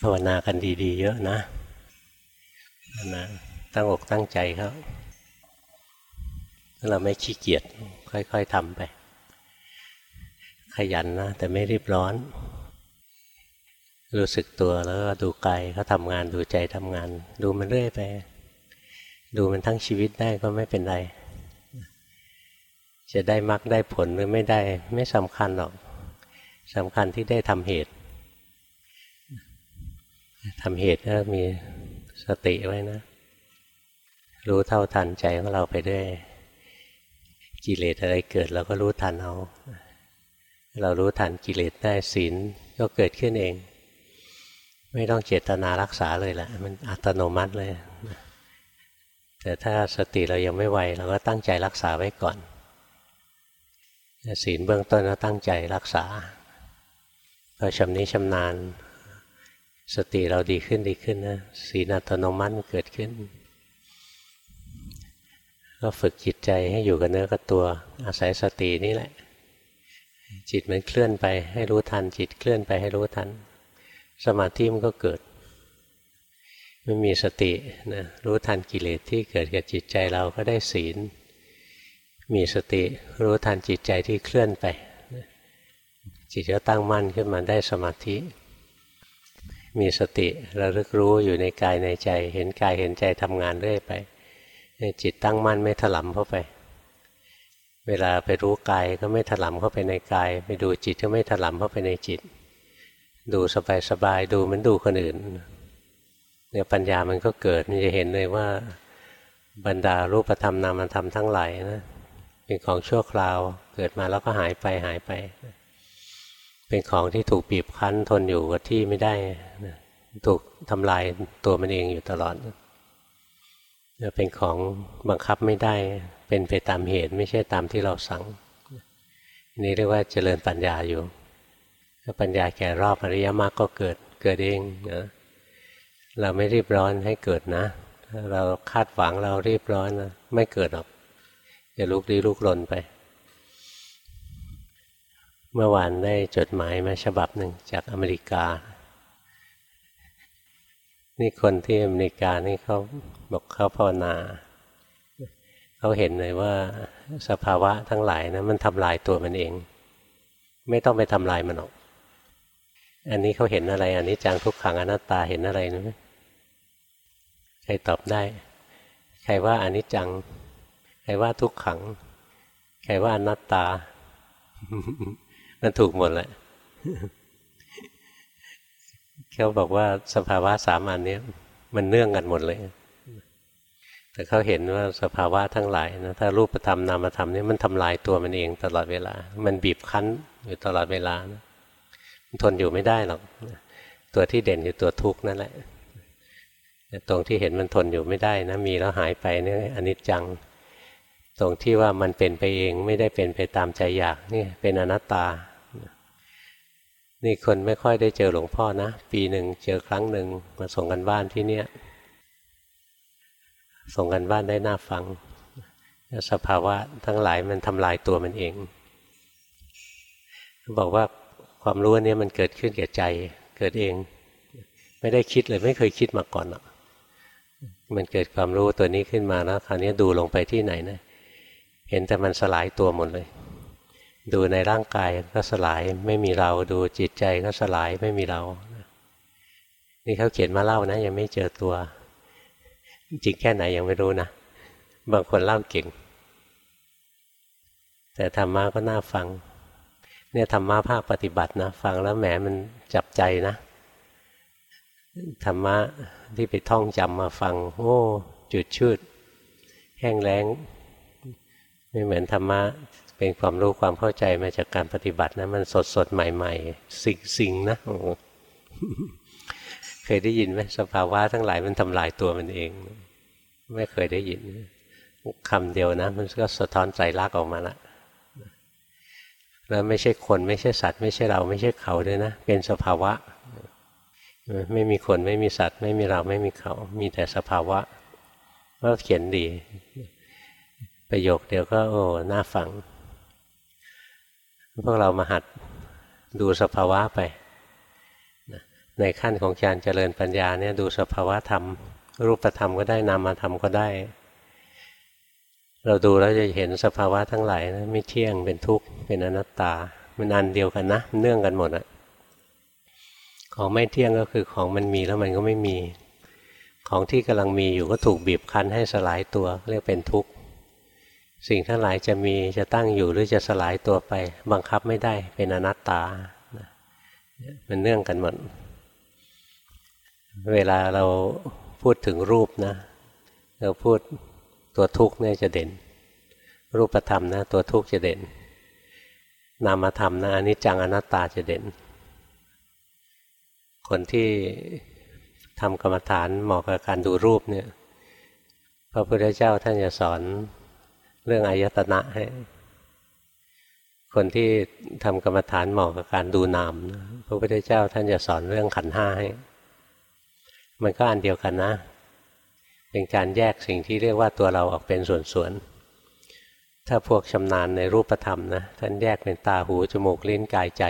ภาวนากันดีๆ เยอะนะนะตั้งอกตั้งใจเขาเราไม่ขี้เกียจค่อย ๆทำไป ขยันนะ แต่ไม่รีบร้อน รู้สึกตัวแล้วก็ดูกายเขาทำงานดูใจทำงาน ดูมันเรื่อยไป ดูมันทั้งชีวิตได้ก็ไม่เป็นไร จะได้มรรคได้ผลหรือไม่ได้ ไม่สำคัญหรอกสำคัญที่ได้ทำเหตุ ทำเหตุก็มีสติไว้นะ รู้เท่าทันใจของเราไปด้วยกิเลสอะไรเกิดเราก็รู้ทันเอา เรารู้ทันกิเลสได้ศีลก็เกิดขึ้นเอง ไม่ต้องเจตนารักษาเลยแหละมันอัตโนมัติเลย แต่ถ้าสติเรายังไม่ไวเราก็ตั้งใจรักษาไว้ก่อนศีลเบื้องต้นเราตั้งใจรักษาพอชำนิชำนาญ สติเราดีขึ้นดีขึ้นนะศีลอัตโนมัติเกิดขึ้น ก็ฝึกจิตใจให้อยู่กับเนื้อกับตัว อาศัยสตินี่แหละ จิตมันเคลื่อนไปให้รู้ทัน จิตเคลื่อนไปให้รู้ทัน สมาธิมันก็เกิดไม่มีสตินะรู้ทันกิเลสที่เกิดกับจิตใจเราก็ได้ศีล มีสติรู้ทันจิตใจที่เคลื่อนไป จิตก็ตั้งมั่นขึ้นมาได้สมาธิ มีสติระลึกรู้อยู่ในกายในใจ เห็นกายเห็นใจทำงานเรื่อยไปจิตตั้งมั่นไม่ถลำเข้าไป เวลาไปรู้กายก็ไม่ถลำเข้าไปในกาย ไปดูจิตก็ไม่ถลำเข้าไปในจิต ดูสบายๆดูเหมือนดูคนอื่นเนี่ยปัญญามันก็เกิดมันจะเห็นเลยว่าบรรดารูปธรรมนามธรรมทั้งหลายนะเป็นของชั่วคราวเกิดมาแล้วก็หายไปหายไป เป็นของที่ถูกบีบคั้นทนอยู่กับที่ไม่ได้ถูกทำลายตัวมันเองอยู่ตลอดเป็นของบังคับไม่ได้ เป็นไปตามเหตุไม่ใช่ตามที่เราสั่ง นี่เรียกว่าเจริญปัญญาอยู่ถ้าปัญญาแก่รอบอริยมรรคก็เกิดเกิดเองนะเราไม่รีบร้อนให้เกิดนะเราคาดหวังเรารีบร้อนนะไม่เกิดหรอกจะลุกลี้ลุกลนไป เมื่อวานได้จดหมายมาฉบับหนึ่งจากอเมริกา นี่คนที่อเมริกานี่เขาบอกเขาภาวนาเขาเห็นเลยว่าสภาวะทั้งหลายนะมันทำลายตัวมันเอง ไม่ต้องไปทำลายมันหรอก อันนี้เขาเห็นอะไร อันนี้จังทุกขังอนัตตาเห็นอะไรนะใครตอบได้ ใครว่าอันนี้จัง ใครว่าทุกขัง ใครว่าอนัตตา มันถูกหมดแหละเขาบอกว่าสภาวะสามอันนี้มันเนื่องกันหมดเลย แต่เขาเห็นว่าสภาวะทั้งหลายนะถ้ารูปธรรมนามธรรมนี่มันทำลายตัวมันเองตลอดเวลา มันบีบคั้นอยู่ตลอดเวลานะมันทนอยู่ไม่ได้หรอกตัวที่เด่นคือตัวทุกข์นั่นแหละแต่ตรงที่เห็นมันทนอยู่ไม่ได้นะมีแล้วหายไปเนี่ยอนิจจัง ตรงที่ว่ามันเป็นไปเองไม่ได้เป็นไปตามใจอยากนี่เป็นอนัตตา นี่คนไม่ค่อยได้เจอหลวงพ่อนะ ปีหนึ่งเจอครั้งหนึ่งมาส่งกันบ้านที่เนี่ยส่งกันบ้านได้น่าฟัง สภาวะทั้งหลายมันทำลายตัวมันเอง บอกว่าความรู้นี้มันเกิดขึ้นแก่ใจเกิดเอง ไม่ได้คิดเลยไม่เคยคิดมาก่อนหรอกมันเกิดความรู้ตัวนี้ขึ้นมาแล้วคราวนี้ดูลงไปที่ไหนนะเห็นแต่มันสลายตัวหมดเลย ดูในร่างกายก็สลายไม่มีเราดูจิตใจก็สลายไม่มีเรา นี่เขาเขียนมาเล่านะ ยังไม่เจอตัว จริงแค่ไหนยังไม่รู้นะ บางคนเล่าเก่ง แต่ธรรมะก็น่าฟัง เนี่ยธรรมะภาคปฏิบัตินะ ฟังแล้วแหมมันจับใจนะธรรมะที่ไปท่องจำมาฟัง โอ้จุดชืด แห้งแล้ง ไม่เหมือนธรรมะเป็นความรู้ความเข้าใจมาจากการปฏิบัตินะมันสดสดใหม่ ๆ สิ่งสิ่งนะเคยได้ยินไหมสภาวะทั้งหลายมันทำลายตัวมันเอง ไม่เคยได้ยินคำเดียวนะ มันก็สะท้อนใจรักออกมาละแล้วไม่ใช่คนไม่ใช่สัตว์ ไม่ใช่เราไม่ใช่เขาด้วยนะ เป็นสภาวะ ไม่มีคนไม่มีสัตว์ ไม่มีเราไม่มีเขา มีแต่สภาวะก็เขียนดี ประโยคเดียวก็โอ้น่าฟัง พวกเรามาหัดดูสภาวะไป ในขั้นของการเจริญปัญญาเนี่ยดูสภาวะธรรม รูปธรรมก็ได้นามธรรมก็ได้ เราดูแล้วจะเห็นสภาวะทั้งหลายนะไม่เที่ยงเป็นทุกข์เป็นอนัตตา มันอันเดียวกันนะเนื่องกันหมดอะของไม่เที่ยงก็คือของมันมีแล้วมันก็ไม่มี ของที่กำลังมีอยู่ก็ถูกบีบคั้นให้สลายตัวเรียกเป็นทุกข์ สิ่งทั้งหลายจะมีจะตั้งอยู่หรือจะสลายตัวไป บังคับไม่ได้เป็นอนัตตามันเนื่องกันหมด เวลาเราพูดถึงรูปนะ เราพูดตัวทุกข์เนี่ยจะเด่น รูปธรรมนะ ตัวทุกข์จะเด่น นามธรรมนะอนิจจังอนัตตาจะเด่น คนที่ทำกรรมฐานเหมาะกับการดูรูปเนี่ยพระพุทธเจ้าท่านจะสอน เรื่องอายตนะให้คนที่ทำกรรมฐานเหมาะกับการดูนามพระพุทธเจ้าท่านจะสอนเรื่องขันห้าให้ มันก็อันเดียวกันนะ เป็นการแยกสิ่งที่เรียกว่าตัวเราออกเป็นส่วนๆ ถ้าพวกชำนาญในรูปธรรมนะท่านแยกเป็นตาหูจมูกลิ้นกายใจ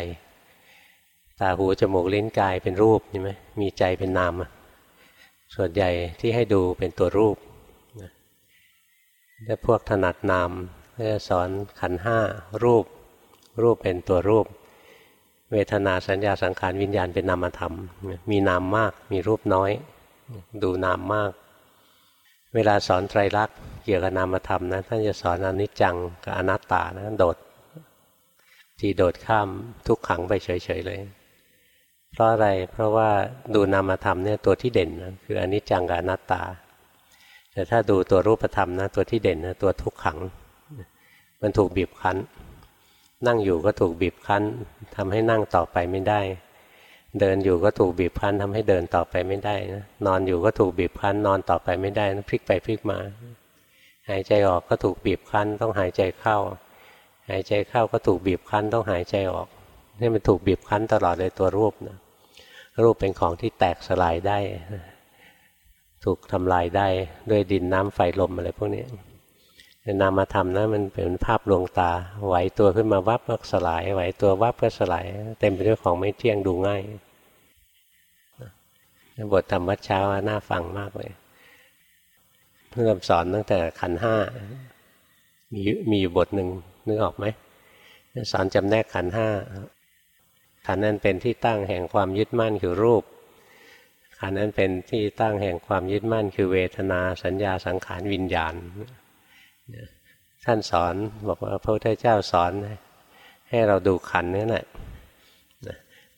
ตาหูจมูกลิ้นกายเป็นรูปใช่ไหมมีใจเป็นนาม ส่วนใหญ่ที่ให้ดูเป็นตัวรูป ถ้าพวกถนัดนามก็จะสอนขันห้ารูป รูปเป็นตัวรูป เวทนาสัญญาสังขารวิญญาณเป็นนามธรรม มีนามมากมีรูปน้อย ดูนามมาก เวลาสอนไตรลักษณ์เกี่ยวกับนามธรรมนะท่านจะสอนอนิจจังกับอนัตตานะโดดทีโดดข้ามทุกขังไปเฉยๆเลย เพราะอะไรเพราะว่าดูนามธรรมเนี่ยตัวที่เด่นนะคืออนิจจังกับอนัตตา แต่ถ้าดูตัวรูปธรรมนะตัวที่เด่นนะตัวทุกขัง มันถูกบีบคั้น นั่งอยู่ก็ถูกบีบคั้นทำให้นั่งต่อไปไม่ได้ เดินอยู่ก็ถูกบีบคั้นทำให้เดินต่อไปไม่ได้นะนอนอยู่ก็ถูกบีบคั้น นอนต่อไปไม่ได้นะพลิกไปพลิกมา หายใจออกก็ถูกบีบคั้น ต้องหายใจเข้า หายใจเข้าก็ถูกบีบคั้น ต้องหายใจออกนี่มันถูกบีบคั้นตลอดเลยตัวรูปนะรูปเป็นของที่แตกสลายได้ ถูกทำลายได้ด้วยดินน้ำไฟลมอะไรพวกนี้นามธรรมนะมันเป็นภาพลวงตาไหวตัวขึ้นมาวับก็สลายไหวตัววับก็สลาย เต็มไปด้วยของไม่เที่ยงดูง่ายบทธรรมวัดเช้าน่าฟังมากเลยเริ่มสอนตั้งแต่ขันห้ามีมีอยู่บทหนึ่งนึกออกไหมสอนจำแนกขันห้าขันนั้นเป็นที่ตั้งแห่งความยึดมั่นคือรูป อันนั้นเป็นที่ตั้งแห่งความยึดมั่น คือเวทนาสัญญาสังขารวิญญาณท่านสอนบอกว่าพระพุทธเจ้าสอน ให้เราดูขันนี่แหละ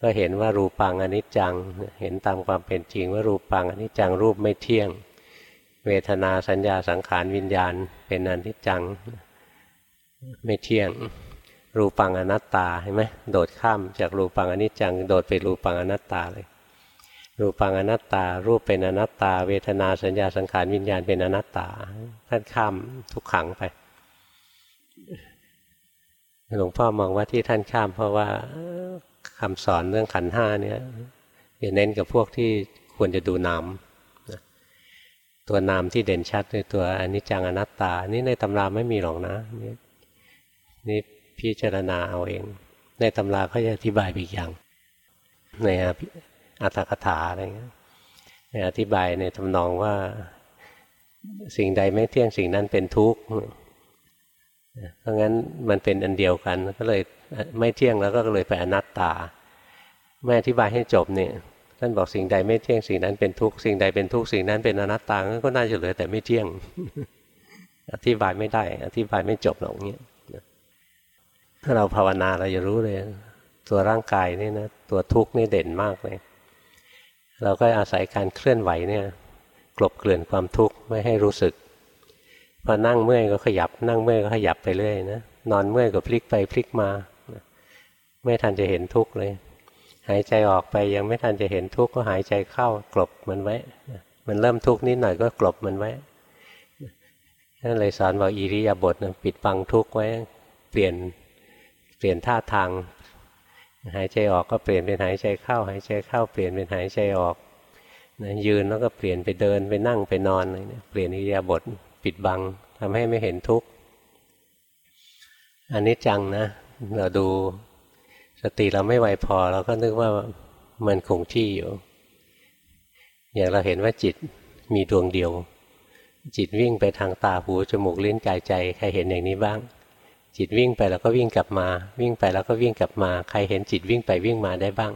ก็เห็นว่ารูปังอนิจจัง เห็นตามความเป็นจริงว่ารูปังอนิจจังรูปไม่เที่ยง เวทนาสัญญาสังขารวิญญาณ เป็นอนิจจังไม่เที่ยง รูปังอนัตตาเห็นไหมโดดข้ามจากรูปังอนิจจัง โดดไปรูปังอนัตตาเลย รูปังอนัตตา รูปเป็นอนัตตา เวทนาสัญญาสังขารวิญญาณเป็นอนัตตาท่านข้ามทุกขังไปหลวงพ่อมองว่าที่ท่านข้าม เพราะว่าคำสอนเรื่องขันห้าเนี่ยจะเน้นกับพวกที่ควรจะดูนามตัวนามที่เด่นชัดคือตัวอนิจจังอนัตตา นี่ในตำราไม่มีหรอกนะนี่พิจารณาเอาเอง ในตำราเขาจะอธิบายอีกอย่างใน อัตถกถาอะไรเงี้ยอธิบายในทำนองว่าสิ่งใดไม่เที่ยงสิ่งนั้นเป็นทุกข์เพราะงั้นมันเป็นอันเดียวกันก็เลยไม่เที่ยงแล้วก็เลยไปอนัตตาแม่อธิบายให้จบเนี่ยท่านบอกสิ่งใดไม่เที่ยงสิ่งนั้นเป็นทุกข์สิ่งใดเป็นทุกข์สิ่งนั้นเป็นอนัตตาก็น่าจะเหลือแต่ไม่เที่ยง อธิบายไม่ได้ อธิบายไม่จบหรอกเนี้ยถ้าเราภาวนาเราจะรู้เลย ตัวร่างกายนี่นะตัวทุกข์นี่เด่นมากเลย เราก็อาศัยการเคลื่อนไหวเนี่ยกลบเกลื่อนความทุกข์ไม่ให้รู้สึกพอนั่งเมื่อยก็ขยับ นั่งเมื่อยก็ขยับไปเรื่อยนะนอนเมื่อยก็พลิกไปพลิกมา ไม่ทันจะเห็นทุกข์เลย หายใจออกไปยังไม่ทันจะเห็นทุกข์ก็หายใจเข้ากลบมันไว้มันเริ่มทุกข์นิดหน่อยก็กลบมันไว้นั่นเลยสอนบอกอิริยาบถปิดบังทุกข์ไว้ เปลี่ยนเปลี่ยนท่าทาง หายใจออกก็เปลี่ยนเป็นหายใจเข้า หายใจเข้าเปลี่ยนเป็นหายใจออกนะยืนแล้วก็เปลี่ยนไปเดินไปนั่งไปนอนอะไรเนี่ยเปลี่ยนอิริยาบถปิดบังทำให้ไม่เห็นทุกข์อันนี้จังนะ เราดูสติเราไม่ไหวพอเราก็นึกว่ามันคงที่อยู่ อย่างเราเห็นว่าจิตมีดวงเดียว จิตวิ่งไปทางตาหูจมูกลิ้นกายใจ ใครเห็นอย่างนี้บ้าง จิตวิ่งไปแล้วก็วิ่งกลับมา วิ่งไปแล้วก็วิ่งกลับมา ใครเห็นจิตวิ่งไปวิ่งมาได้บ้าง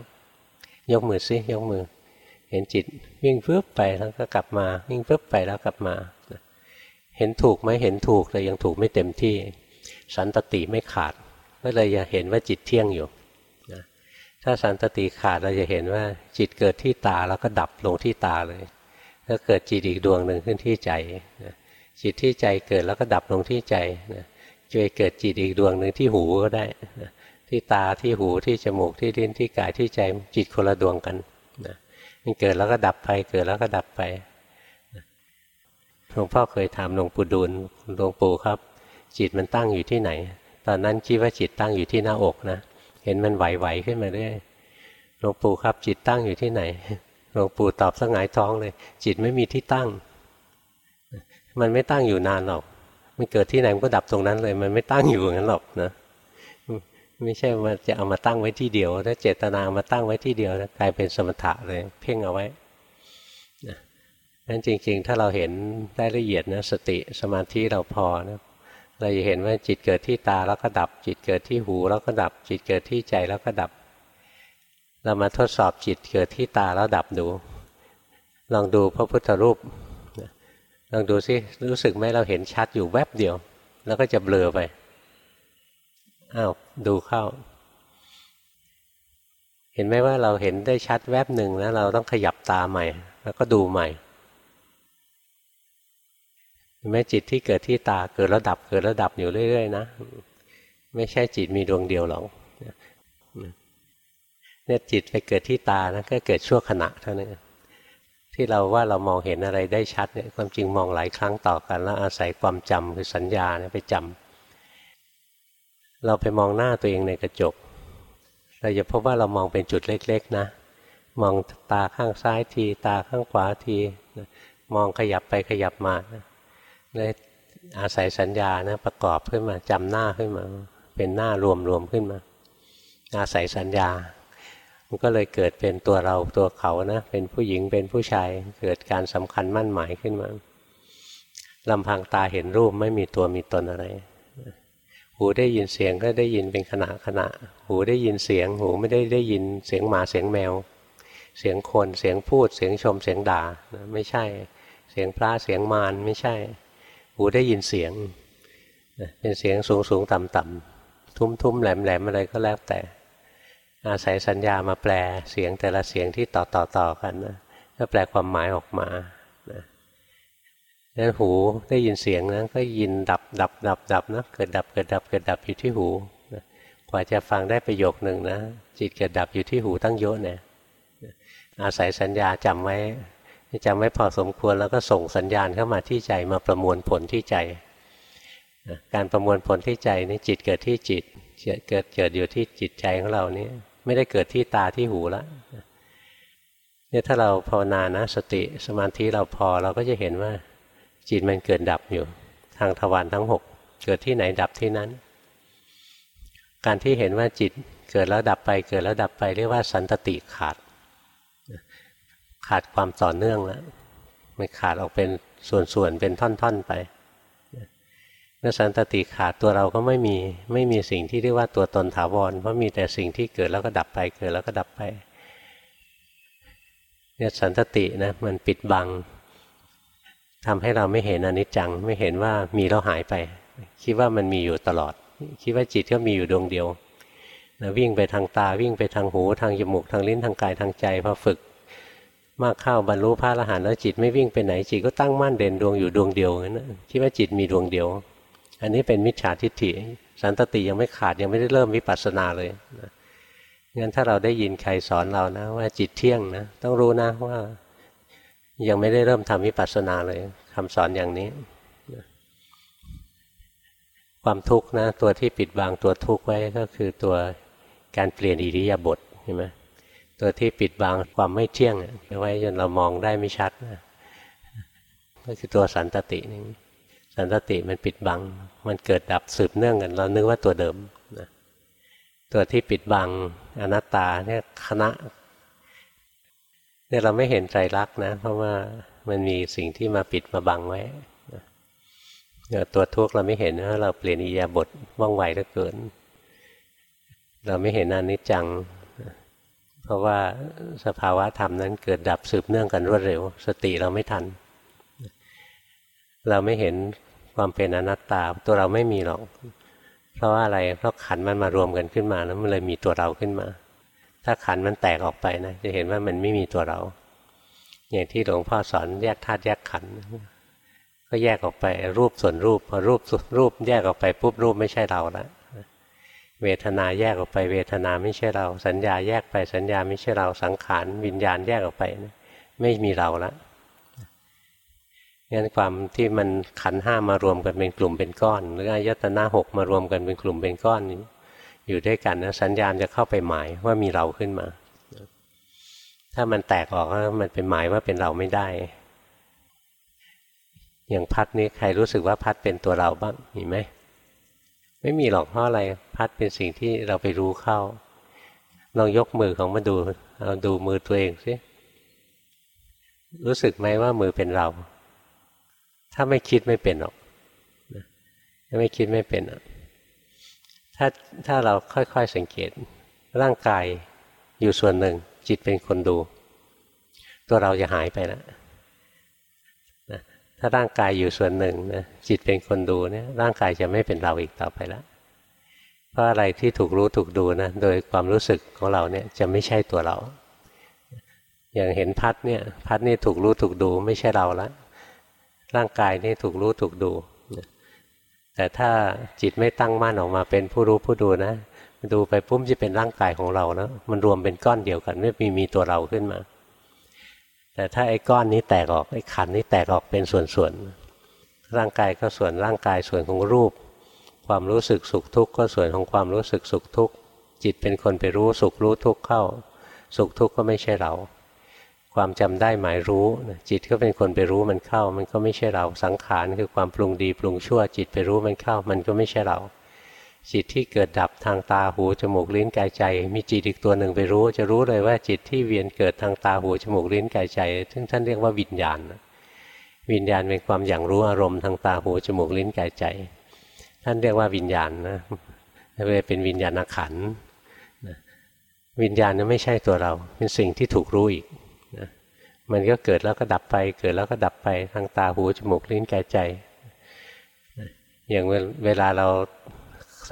ยกมือซิยกมือ เห็นจิตวิ่งเพิ่บไปแล้วก็กลับมา วิ่งเพิ่บไปแล้วกลับมา เห็นถูกไหมเห็นถูกแต่ยังถูกไม่เต็มที่ สันตติไม่ขาดก็เลยจะเห็นว่าจิตเที่ยงอยู่ถ้าสันตติขาดเราจะเห็นว่าจิตเกิดที่ตาแล้วก็ดับลงที่ตาเลยถ้าเกิดจิตอีกดวงหนึ่งขึ้นที่ใจจิตที่ใจเกิดแล้วก็ดับลงที่ใจ จะเกิดจิตอีกดวงหนึ่งที่หูก็ได้ ที่ตาที่หูที่จมูกที่ลิ้นที่กายที่ใจจิตคนละดวงกันมันเกิดแล้วก็ดับไป เกิดแล้วก็ดับไปหลวงพ่อเคยถามหลวงปู่ดูลหลวงปู่ครับ จิตมันตั้งอยู่ที่ไหน ตอนนั้นคิดว่าจิตตั้งอยู่ที่หน้าอกนะเห็นมันไหวๆขึ้นมาเรื่อยหลวงปู่ครับ จิตตั้งอยู่ที่ไหนหลวงปู่ตอบสงายท้องเลย จิตไม่มีที่ตั้ง มันไม่ตั้งอยู่นานหรอก มันเกิดที่ไหนมันก็ดับตรงนั้นเลย มันไม่ตั้งอยู่อย่างนั้นหรอกนะไม่ใช่ว่าจะเอามาตั้งไว้ที่เดียว ถ้าเจตนามาตั้งไว้ที่เดียวนะกลายเป็นสมถะเลย เพ่งเอาไว้นั้นจริง ๆ ถ้าเราเห็นได้ละเอียดนะสติสมาธิเราพอนะเราจะเห็นว่าจิตเกิดที่ตาแล้วก็ดับ จิตเกิดที่หูแล้วก็ดับ จิตเกิดที่ใจแล้วก็ดับ เรามาทดสอบจิตเกิดที่ตาแล้วดับดู ลองดูพระพุทธรูป ลองดูซิรู้สึกไหมเราเห็นชัดอยู่แวบเดียว แล้วก็จะเบลอไปอ้าวดูเข้า เห็นไหมว่าเราเห็นได้ชัดแวบหนึ่งแล้วเราต้องขยับตาใหม่ แล้วก็ดูใหม่แม้จิตที่เกิดที่ตาเกิดระดับเกิดระดับอยู่เรื่อยๆนะไม่ใช่จิตมีดวงเดียวหรอกเนี่ยจิตไปเกิดที่ตานะก็เกิดชั่วขณะเท่านั้น ที่เราว่าเรามองเห็นอะไรได้ชัดเนี่ยความจริงมองหลายครั้งต่อกัน แล้วอาศัยความจำคือสัญญาเนี่ยไปจำเราไปมองหน้าตัวเองในกระจก เราจะพบว่าเรามองเป็นจุดเล็ก ๆ นะ มองตาข้างซ้ายที ตาข้างขวาทีมองขยับไปขยับมาเลยอาศัยสัญญานะประกอบขึ้นมาจำหน้าขึ้นมา เป็นหน้ารวมรวมขึ้นมา อาศัยสัญญา มันก็เลยเกิดเป็นตัวเราตัวเขานะเป็นผู้หญิงเป็นผู้ชายเกิดการสำคัญมั่นหมายขึ้นมาลำพังตาเห็นรูปไม่มีตัวมีตนอะไร หูได้ยินเสียงก็ได้ยินเป็นขณะขณะ หูได้ยินเสียง หูไม่ได้ได้ยินเสียงหมาเสียงแมว เสียงคนเสียงพูด เสียงชมเสียงด่าไม่ใช่ เสียงพระเสียงมารไม่ใช่ หูได้ยินเสียง เป็นเสียงสูงสูงต่ำต่ำทุ่มทุ่มแหลมแหลมอะไรก็แล้วแต่ อาศัยสัญญามาแปลเสียงแต่ละเสียงที่ต่อต่อต่อกันนะก็แปลความหมายออกมานะนั้นหูได้ยินเสียงนะก็ยินดับดับดับดับนะเกิดดับเกิดดับเกิดดับอยู่ที่หูนะกว่าจะฟังได้ประโยคหนึ่งนะจิตเกิดดับอยู่ที่หูตั้งเยอะเนี่ยอาศัยสัญญาจำไว้จำไว้พอสมควรแล้วก็ส่งสัญญาณเข้ามาที่ใจมาประมวลผลที่ใจการประมวลผลที่ใจนี่จิตเกิดที่จิตเกิดเกิดอยู่ที่จิตใจของเรานี่ ไม่ได้เกิดที่ตาที่หูแล้วเนี่ยถ้าเราภาวนานะสติสมาธิเราพอเราก็จะเห็นว่าจิตมันเกิดดับอยู่ ทางทวารทั้งหกเกิดที่ไหนดับที่นั้น การที่เห็นว่าจิตเกิดแล้วดับไปเกิดแล้วดับไปเรียกว่าสันตติขาด ขาดความต่อเนื่องแล้วมันขาดออกเป็นส่วนๆเป็นท่อนๆไป สันตติขาดตัวเราก็ไม่มีไม่มีสิ่งที่เรียกว่าตัวตนถาวรเพราะมีแต่สิ่งที่เกิดแล้วก็ดับไปเกิดแล้วก็ดับไปเนี่ยสันตตินะมันปิดบังทำให้เราไม่เห็นอนิจจังไม่เห็นว่ามีแล้วหายไป คิดว่ามันมีอยู่ตลอด คิดว่าจิตก็มีอยู่ดวงเดียวนะวิ่งไปทางตาวิ่งไปทางหู ทางจมูกทางลิ้นทางกายทางใจพอฝึก มากเข้าบรรลุพระอรหันต์แล้วจิตไม่วิ่งไปไหนจิตก็ตั้งมั่นเด่นดวงอยู่ดวงเดียวงั้นนะคิดว่าจิตมีดวงเดียว อันนี้เป็นมิจฉาทิฏฐิ สันตติยังไม่ขาดยังไม่ได้เริ่มวิปัสสนาเลยนะงั้นถ้าเราได้ยินใครสอนเรานะ ว่าจิตเที่ยงนะต้องรู้นะว่ายังไม่ได้เริ่มทำวิปัสสนาเลยคำสอนอย่างนี้ ความทุกข์นะตัวที่ปิดบังตัวทุกข์ไว้ก็คือตัวการเปลี่ยนอิริยาบถใช่ไหมตัวที่ปิดบังความไม่เที่ยงไว้จนเรามองได้ไม่ชัดก็คือตัวสันตตินี่ สันตติมันปิดบัง มันเกิดดับสืบเนื่องกัน เรานึกว่าตัวเดิมนะตัวที่ปิดบังอนัตตาเนี่ยคณะเนี่ยเราไม่เห็นใจรักนะ เพราะว่ามันมีสิ่งที่มาปิดมาบังไว้เนี่ยตัวทุกข์เราไม่เห็นนะเราเปลี่ยนอิยาบทว่องไวเหลือเกิน เราไม่เห็นอนิจจัง เพราะว่าสภาวะธรรมนั้นเกิดดับสืบเนื่องกันรวดเร็ว สติเราไม่ทัน เราไม่เห็น ความเป็นอนัตตาตัวเราไม่มีหรอก เพราะว่าอะไรเพราะขันมันมารวมกันขึ้นมาแล้วมันเลยมีตัวเราขึ้นมา ถ้าขันมันแตกออกไปนะ จะเห็นว่ามันไม่มีตัวเรา อย่างที่หลวงพ่อสอนแยกธาตุแยกขันก็แยกออกไปรูปส่วนรูปพอรูปรูป แยกออกไปปุ๊บรูปไม่ใช่เราละเวทนาแยกออกไปเวทนาไม่ใช่เรา สัญญาแยกไปสัญญาไม่ใช่เราสังขารวิญญาณแยกออกไป ไม่มีเราละ งั้นความที่มันขันห้ามารวมกันเป็นกลุ่มเป็นก้อน หรืออายตนะหกมารวมกันเป็นกลุ่มเป็นก้อนอยู่ด้วยกันนะสัญญาณจะเข้าไปหมายว่ามีเราขึ้นมา ถ้ามันแตกออกมันเป็นหมายว่าเป็นเราไม่ได้ อย่างพัดนี้ใครรู้สึกว่าพัดเป็นตัวเราบ้างมีไหมไม่มีหรอกเพราะอะไรพัดเป็นสิ่งที่เราไปรู้เข้าลองยกมือของมาดูเราดูมือตัวเองสิรู้สึกไหมว่ามือเป็นเรา ถ้าไม่คิดไม่เป็นหรอกถ้าไม่คิดไม่เป็นถ้าถ้าเราค่อยๆสังเกต ร่างกายอยู่ส่วนหนึ่ง จิตเป็นคนดู ตัวเราจะหายไปแล้วถ้าร่างกายอยู่ส่วนหนึ่งนะจิตเป็นคนดูเนี่ยร่างกายจะไม่เป็นเราอีกต่อไปแล้วเพราะอะไรที่ถูกรู้ถูกดูนะโดยความรู้สึกของเราเนี่ยจะไม่ใช่ตัวเรา อย่างเห็นพัดเนี่ยพัดนี่ถูกรู้ถูกดูไม่ใช่เราแล้ว ร่างกายนี่ถูกรู้ถูกดู แต่ถ้าจิตไม่ตั้งมั่นออกมาเป็นผู้รู้ผู้ดูนะ ดูไปปุ้มจะเป็นร่างกายของเราแล้วมันรวมเป็นก้อนเดียวกัน ไม่มีมีตัวเราขึ้นมา แต่ถ้าไอ้ก้อนนี้แตกออกไอ้ขันนี้แตกออกเป็นส่วนๆร่างกายก็ส่วนร่างกายส่วนของรูป ความรู้สึกสุขทุกข์ก็ส่วนของความรู้สึกสุขทุกข์จิตเป็นคนไปรู้สุขรู้ทุกข์เข้า สุขทุกข์ก็ไม่ใช่เรา ความจำได้หมายรู้ จิตก็เป็นคนไปรู้มันเข้า มันก็ไม่ใช่เราสังขารคือความปรุงดีปรุงชั่ว จิตไปรู้มันเข้า มันก็ไม่ใช่เรา จิตที่เกิดดับทางตาหูจมูกลิ้นกายใจ มีจิตอีกตัวหนึ่งไปรู้ จะรู้เลยว่าจิตที่เวียนเกิดทางตาหูจมูกลิ้นกายใจซึ่งท่านเรียกว่าวิญญาณวิญญาณเป็นความอย่างรู้อารมณ์ทางตาหูจมูกลิ้นกายใจ ท่านเรียกว่าวิญญาณนะเลยเป็นวิญญาณขันวิญญาณนั้นไม่ใช่ตัวเรา เป็นสิ่งที่ถูกรู้อีก มันก็เกิดแล้วก็ดับไป เกิดแล้วก็ดับไปทางตาหูจมูกลิ้นกายใจ อย่างเวลาเรา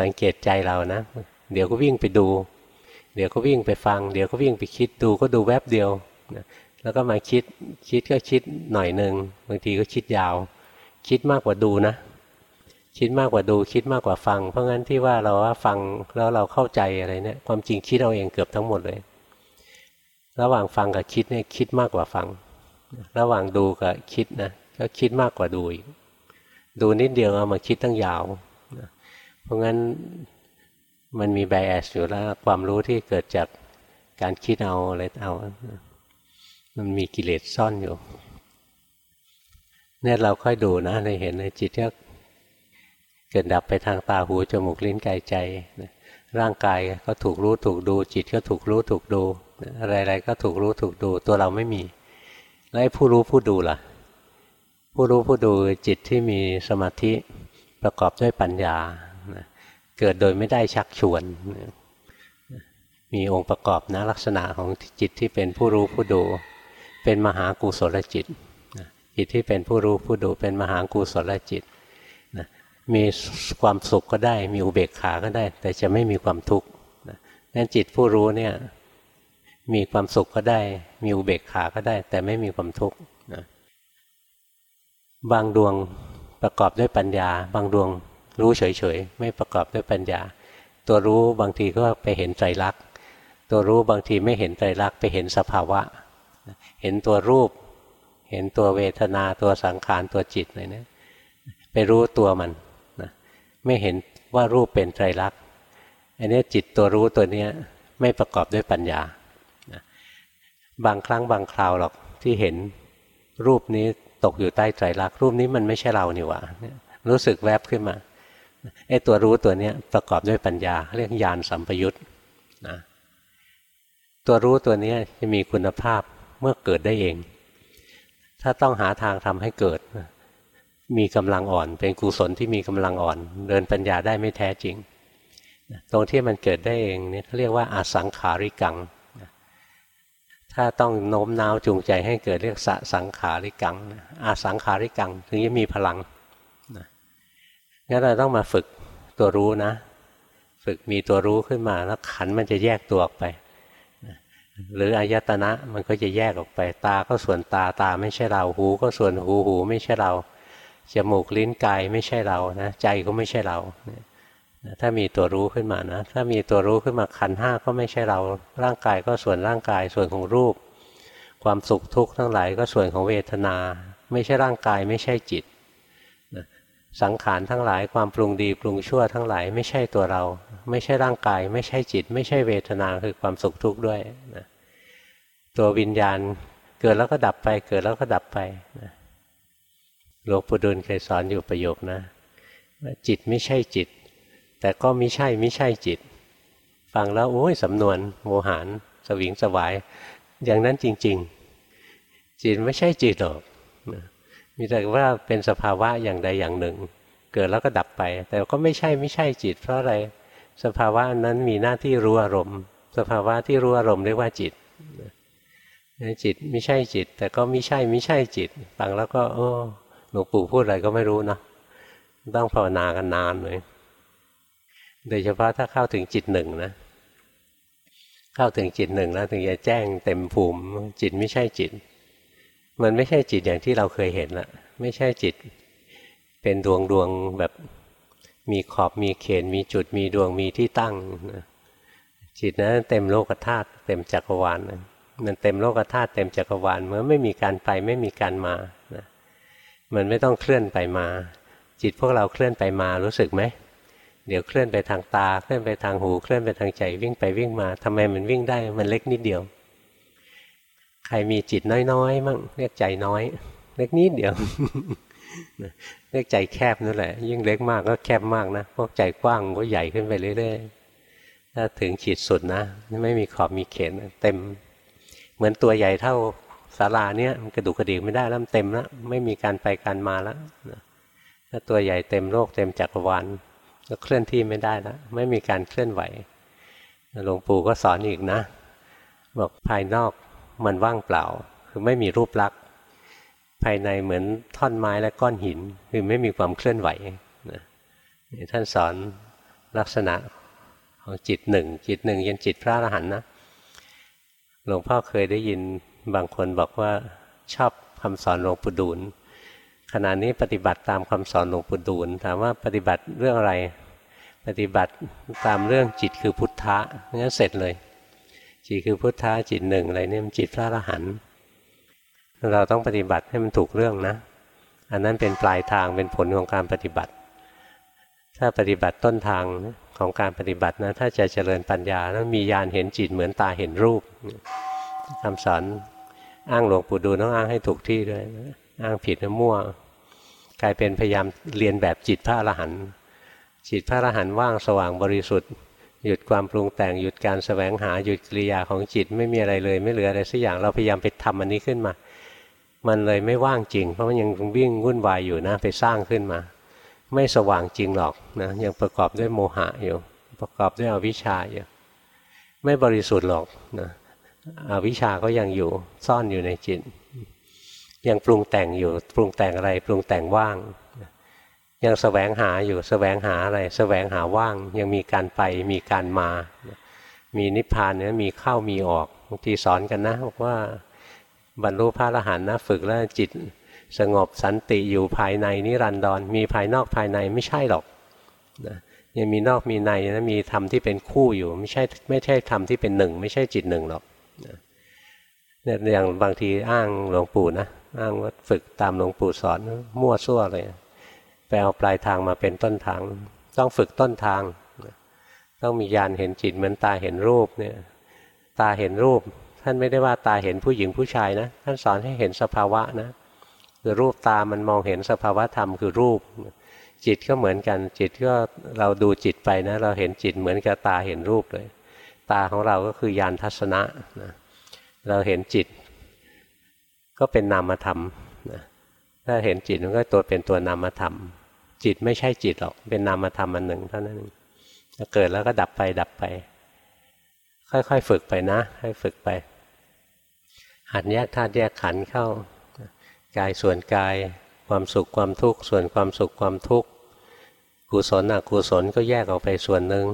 สังเกตใจเรานะ เดี๋ยวก็วิ่งไปดู เดี๋ยวก็วิ่งไปฟัง เดี๋ยวก็วิ่งไปคิดดูก็ดูแวบเดียวนะแล้วก็มาคิดคิดก็คิดหน่อยหนึ่งบางทีก็คิดยาว คิดมากกว่าดูนะ คิดมากกว่าดูคิดมากกว่าฟัง เพราะงั้นที่ว่าเราว่าฟังแล้วเราเข้าใจอะไรเนี่ยความจริงคิดเราเองเกือบทั้งหมดเลย ระหว่างฟังกับคิดเนี่ยคิดมากกว่าฟัง ระหว่างดูกับคิดนะก็คิดมากกว่าดูอีก ดูนิดเดียวเอามาคิดตั้งยาว เพราะงั้นมันมีไบแอสอยู่แล้วความรู้ที่เกิดจากการคิดเอาอะไรเอา มันมีกิเลสซ่อนอยู่เนี่ยเราค่อยดูนะในเห็นในจิตที่เกิดดับไปทางตาหูจมูกลิ้นกายใจ ร่างกายก็ถูกรู้ถูกดู จิตก็ถูกรู้ถูกดู อะไรๆก็ถูกรู้ถูกดูตัวเราไม่มี แล้วผู้รู้ผู้ดูล่ะ ผู้รู้ผู้ดูจิตที่มีสมาธิประกอบด้วยปัญญา เกิดโดยไม่ได้ชักชวน มีองค์ประกอบนะลักษณะของจิตที่เป็นผู้รู้ผู้ดู เป็นมหากุศลจิตจิตที่เป็นผู้รู้ผู้ดูเป็นมหากุศลจิตมีความสุขก็ได้ มีอุเบกขาก็ได้ แต่จะไม่มีความทุกข์นั้นจิตผู้รู้เนี่ย มีความสุขก็ได้ มีอุเบกขาก็ได้ แต่ไม่มีความทุกข์บางดวงประกอบด้วยปัญญา บางดวงรู้เฉยๆ ไม่ประกอบด้วยปัญญา ตัวรู้บางทีก็ไปเห็นใจรักตัวรู้บางทีไม่เห็นใจรักไปเห็นสภาวะ เห็นตัวรูป เห็นตัวเวทนาตัวสังขารตัวจิตอะไรเนี่ยไปรู้ตัวมันนะไม่เห็นว่ารูปเป็นใจรักอันนี้จิตตัวรู้ตัวนี้ไม่ประกอบด้วยปัญญา บางครั้งบางคราวหรอกที่เห็นรูปนี้ตกอยู่ใต้ใจรักรูปนี้มันไม่ใช่เรานี่หว่ารู้สึกแวบขึ้นมาไอ้ตัวรู้ตัวนี้ประกอบด้วยปัญญา เรียกญาณสัมปยุตนะตัวรู้ตัวนี้จะมีคุณภาพเมื่อเกิดได้เอง ถ้าต้องหาทางทำให้เกิด มีกำลังอ่อน เป็นกุศลที่มีกำลังอ่อน เดินปัญญาได้ไม่แท้จริง ตรงที่มันเกิดได้เองนี่เขาเรียกว่าอาสังขาริกัง ถ้าต้องโน้มน้าวจูงใจให้เกิดเรียกสสังขาริกังอาสังขาริกัง ถึงจะมีพลังงั้นเราต้องมาฝึกตัวรู้นะ ฝึกมีตัวรู้ขึ้นมาแล้วขันมันจะแยกตัวออกไป หรืออายตนะมันก็จะแยกออกไป ตาก็ส่วนตาตาไม่ใช่เรา หูก็ส่วนหูหูไม่ใช่เรา จมูกลิ้นกายไม่ใช่เรานะ ใจก็ไม่ใช่เรา ถ้ามีตัวรู้ขึ้นมานะ ถ้ามีตัวรู้ขึ้นมาขันห้าก็ไม่ใช่เรา ร่างกายก็ส่วนร่างกายส่วนของรูป ความสุขทุกข์ทั้งหลายก็ส่วนของเวทนา ไม่ใช่ร่างกายไม่ใช่จิต สังขารทั้งหลายความปรุงดีปรุงชั่วทั้งหลายไม่ใช่ตัวเรา ไม่ใช่ร่างกาย ไม่ใช่จิต ไม่ใช่เวทนาคือความสุขทุกข์ด้วยนะตัววิญญาณเกิดแล้วก็ดับไป เกิดแล้วก็ดับไปนะหลวงปู่ดูลเคยสอนอยู่ประโยคนะจิตไม่ใช่จิต แต่ก็ไม่ใช่ไม่ใช่จิต ฟังแล้วโอ้ยสำนวนโมหานสวิงสวาย อย่างนั้นจริง ๆ จิตไม่ใช่จิตหรอกมีแต่ว่าเป็นสภาวะอย่างใดอย่างหนึ่ง เกิดแล้วก็ดับไป แต่ก็ไม่ใช่ไม่ใช่จิต เพราะอะไรสภาวะนั้นมีหน้าที่รู้อารมณ์ สภาวะที่รู้อารมณ์เรียกว่าจิตจิตไม่ใช่จิต แต่ก็ไม่ใช่ไม่ใช่จิตฟังแล้วก็โอ้หลวงปู่พูดอะไรก็ไม่รู้นะต้องภาวนากันนานเลย โดยเฉพาะถ้าเข้าถึงจิตหนึ่งนะ เข้าถึงจิตหนึ่งแล้วถึงจะแจ้งเต็มภูมิ จิตไม่ใช่จิต มันไม่ใช่จิตอย่างที่เราเคยเห็นละไม่ใช่จิต เป็นดวงดวงแบบมีขอบมีเขนมีจุดมีดวงมีที่ตั้งนะจิตนะั้นเต็มโลกธาตุเต็มจักรวาลนะมันเต็มโลกธาตุเต็มจักรวาลเมื่อไม่มีการไปไม่มีการมานะมันไม่ต้องเคลื่อนไปมา จิตพวกเราเคลื่อนไปมารู้สึกไหม เดี๋ยวเคลื่อนไปทางตา เคลื่อนไปทางหู เคลื่อนไปทางใจวิ่งไปวิ่งมาทำไมมันวิ่งได้ มันเล็กนิดเดียว ใครมีจิตน้อยๆมั่งเรียกใจน้อย เล็กนิดเดียวเรียกใจแคบนั่นแหละ ยิ่งเล็กมากก็แคบมากนะพวกใจกว้างก็ใหญ่ขึ้นไปเรื่อยๆถ้าถึงขีดสุดนะไม่มีขอบมีเขนเต็ม เหมือนตัวใหญ่เท่าศาลาเนี้ยมันกระดูกกระดิกไม่ได้แล้วเต็มแล้วไม่มีการไปการมาแล้วถ้าตัวใหญ่เต็มโลกเต็มจักรวาล ก็เคลื่อนที่ไม่ได้แล้วไม่มีการเคลื่อนไหวหลวงปู่ก็สอนอีกนะ บอกภายนอกมันว่างเปล่า คือไม่มีรูปลักษณ์ภายในเหมือนท่อนไม้และก้อนหิน คือไม่มีความเคลื่อนไหวนะท่านสอนลักษณะของจิตหนึ่งจิตหนึ่งยันจิตพระอรหันต์นะหลวงพ่อเคยได้ยินบางคนบอกว่าชอบคำสอนหลวงปู่ดูล ขณะนี้ปฏิบัติตามคำสอนหลวงปู่ดูลถามว่าปฏิบัติเรื่องอะไร ปฏิบัติตามเรื่องจิตคือพุทธะงั้นเสร็จเลย จิตคือพุทธะจิตหนึ่งอะไรเนี่ยมันจิตพระอรหันต์เราต้องปฏิบัติให้มันถูกเรื่องนะ อันนั้นเป็นปลายทางเป็นผลของการปฏิบัติ ถ้าปฏิบัติต้นทางของการปฏิบัตินะถ้าจะเจริญปัญญาต้องมีญาณเห็นจิตเหมือนตาเห็นรูปคำสอนอ้างหลวงปู่ดูลต้องอ้างให้ถูกที่ด้วยอ้างผิดมั่ว กลายเป็นพยายามเรียนแบบจิตพระอรหันต์จิตพระอรหันต์ว่างสว่างบริสุทธิ์ หยุดความปรุงแต่งหยุดการสแสวงหาหยุดกิริยาของจิตไม่มีอะไรเลย ไม่เหลืออะไรสักอย่างเราพยายามไปทำอันนี้ขึ้นมา มันเลยไม่ว่างจริง เพราะมันยังวิ่งวุ่นวายอยู่นะไปสร้างขึ้นมา ไม่สว่างจริงหรอกนะยังประกอบด้วยโมหะอยู่ประกอบด้วยอวิชชาอยู่ไม่บริสุทธิ์หรอกนะอวิชชาก็ยังอยู่ซ่อนอยู่ในจิต ยังปรุงแต่งอยู่ปรุงแต่งอะไร ปรุงแต่งว่าง ยังสแสวงหาอยู่สแสวงหาอะไรสแสวงหาว่าง ยังมีการไปมีการมา มีนิพพานเนี่ยมีเข้ามีออกบางทีสอนกันนะบอกว่าบรรลุพระอรหันต์นะฝึกแล้วจิตสงบสันติอยู่ภายในนิรันดรมีภายนอกภายในไม่ใช่หรอกนะยังมีนอกมีในนะมีธรรมที่เป็นคู่อยู่ ไม่ใช่ไม่ใช่ธรรมที่เป็นหนึ่ง ไม่ใช่จิตหนึ่งหรอกเนี่ยอย่างบางทีอ้างหลวงปู่นะ อ้างว่าฝึกตามหลวงปู่สอนมั่วซั่วเลยไปเอาปลายทางมาเป็นต้นทาง ต้องฝึกต้นทาง ต้องมีญาณเห็นจิตเหมือนตาเห็นรูปเนี่ยตาเห็นรูป ท่านไม่ได้ว่าตาเห็นผู้หญิงผู้ชายนะ ท่านสอนให้เห็นสภาวะนะคือรูปตามันมองเห็นสภาวะธรรมคือรูป จิตก็เหมือนกันจิตก็เราดูจิตไปนะ เราเห็นจิตเหมือนกับตาเห็นรูปเลย ตาของเราก็คือยานทัศนะนะเราเห็นจิต ก็เป็นนามธรรมนะถ้าเห็นจิตมันก็ตัวเป็นตัวนามธรรม จิตไม่ใช่จิตหรอกเป็นนามธรรมอันหนึ่งเท่านั้นเองเกิดแล้วก็ดับไปดับไป ค่อยๆฝึกไปนะค่อยฝึกไป หัดแยกธาตุแยกขันเข้ากายส่วนกาย ความสุขความทุกข์ส่วนความสุขความทุกข์กุศลอกุศลก็แยกออกไปส่วนหนึ่ง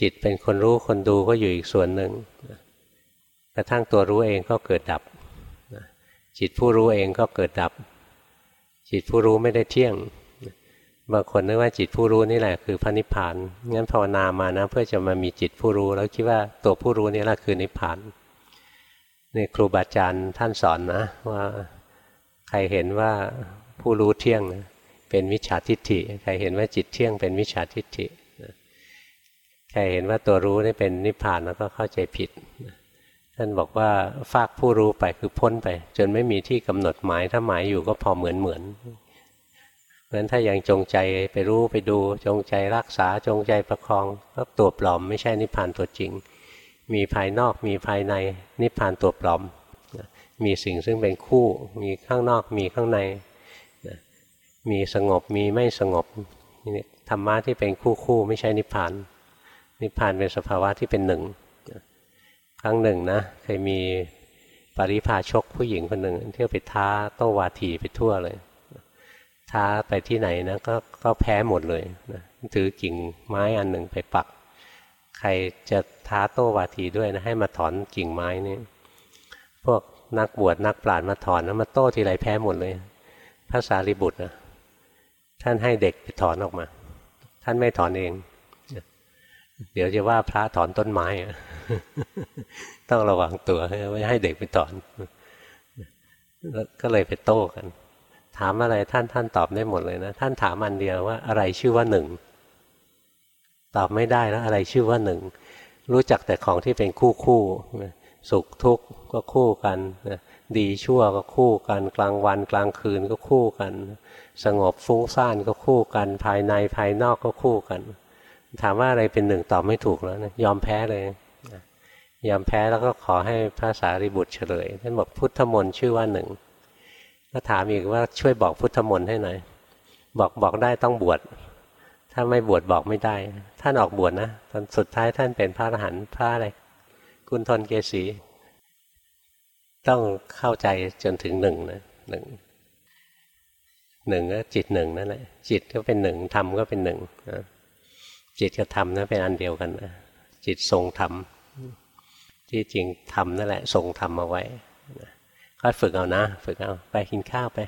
จิตเป็นคนรู้คนดูก็อยู่อีกส่วนหนึ่งกระทั่งตัวรู้เองก็เกิดดับ จิตผู้รู้เองก็เกิดดับ จิตผู้รู้ไม่ได้เที่ยงบางคนนึกว่าจิตผู้รู้นี่แหละคือพระนิพพานงั้นภาวนามานะ เพื่อจะมามีจิตผู้รู้ แล้วคิดว่าตัวผู้รู้นี่แหละคือนิพพานนี่ครูบาอาจารย์ท่านสอนนะ ว่าใครเห็นว่าผู้รู้เที่ยงเป็นวิชาทิฏฐิ ใครเห็นว่าจิตเที่ยงเป็นวิชาทิฏฐิใครเห็นว่าตัวรู้นี่เป็นนิพพานแล้วก็เข้าใจผิด ท่านบอกว่าฟากผู้รู้ไปคือพ้นไป จนไม่มีที่กำหนดหมายถ้าหมายอยู่ก็พอเหมือนเหมือนเพราะฉะนั้นถ้ายังจงใจไปรู้ไปดูจงใจรักษาจงใจประคองก็ตัวปลอมไม่ใช่นิพพานตัวจริง มีภายนอกมีภายในนิพพานตัวปลอม มีสิ่งซึ่งเป็นคู่ มีข้างนอกมีข้างใน มีสงบมีไม่สงบธรรมะที่เป็นคู่คู่ไม่ใช่นิพพาน นิพพานเป็นสภาวะที่เป็นหนึ่ง ครั้งหนึ่งนะเคยมีปริพาชกผู้หญิงคนหนึ่งเที่ยวไปท้าโต้วาทีไปทั่วเลย ท้าไปที่ไหนนะก็ก็แพ้หมดเลยนะถือกิ่งไม้อันหนึ่งไปปัก ใครจะท้าโต้วาทีด้วยนะให้มาถอนกิ่งไม้นี่พวกนักบวชนักปราชญ์มาถอนแล้วมาโต้ทีไรแพ้หมดเลยพระสารีบุตรนะท่านให้เด็กไปถอนออกมา ท่านไม่ถอนเอง เดี๋ยวจะว่าพระถอนต้นไม้ ต้องระวังตัวไม่ให้เด็กไปถอนแล้วก็เลยไปโต้กัน ถามอะไรท่านท่านตอบได้หมดเลยนะ ท่านถามอันเดียวว่าอะไรชื่อว่าหนึ่ง ตอบไม่ได้แล้วอะไรชื่อว่าหนึ่ง รู้จักแต่ของที่เป็นคู่คู่สุขทุกข์ก็คู่กันดีชั่วก็คู่กันกลางวันกลางคืนก็คู่กัน สงบฟุ้งซ่านก็คู่กัน ภายในภายนอกก็คู่กัน ถามว่าอะไรเป็นหนึ่งตอบไม่ถูกแล้วนะยอมแพ้เลยยอมแพ้แล้วก็ขอให้พระสารีบุตรเฉลยท่านบอกพุทธมนต์ชื่อว่าหนึ่งก็ถามอีกว่าช่วยบอกพุทธมนต์ให้หน่อยบอกบอกได้ต้องบวชถ้าไม่บวชบอกไม่ได้ ท่านออกบวชนะตอนสุดท้ายท่านเป็นพระอรหันต์พระอะไรคุณทนเกษีต้องเข้าใจจนถึงหนึ่งนะหนึ่งหนึ่งก็จิตหนึ่งนั่นแหละจิตก็เป็นหนึ่งธรรมก็เป็นหนึ่งนะ จิตกับธรรมนั้นเป็นอันเดียวกันนะจิตทรงธรรมที่จริงธรรมนั่นแหละทรงธรรมเอาไว้ค่อยฝึกเอานะ ฝึกเอาไปกินข้าวไป